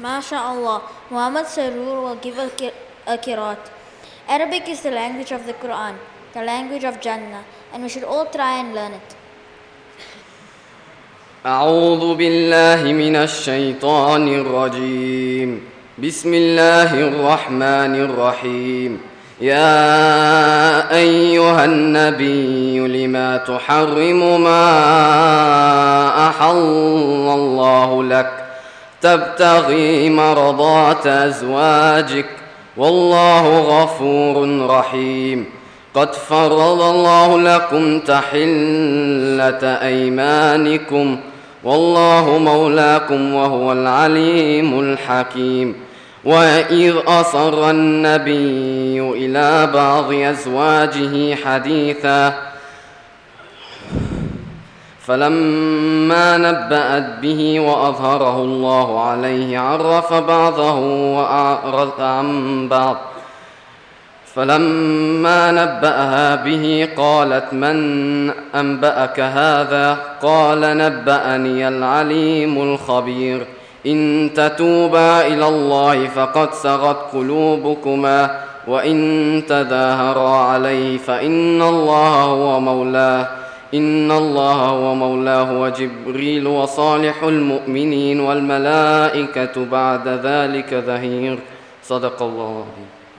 MashaAllah, Muhammad Sarur will give a, ki- a kirat. Arabic is the language of the Quran, the language of Jannah, and we should all try and learn it. أعوذ بالله من الشيطان الرجيم بسم الله الرحمن الرحيم يا أيها النبي لما تحرم ما أحل الله لك تبتغي مرضات أزواجك والله غفور رحيم. قد فرض الله لكم تحلة أيمانكم والله مولاكم وهو العليم الحكيم. وإذ أصر النبي إلى بعض أزواجه حديثا فلما نبأت به وأظهره الله عليه عرف بعضه وأعرض عن بعض. فلما نبأها به قالت من أنبأك هذا؟ قال نبأني العليم الخبير. إن تتوبا إلى الله فقد سغت قلوبكما وإن تظاهرا عليه فإن الله هو مولاه. إن الله هو مولاه وجبريل وصالح المؤمنين والملائكة بعد ذلك ظهير. صدق الله العظيم.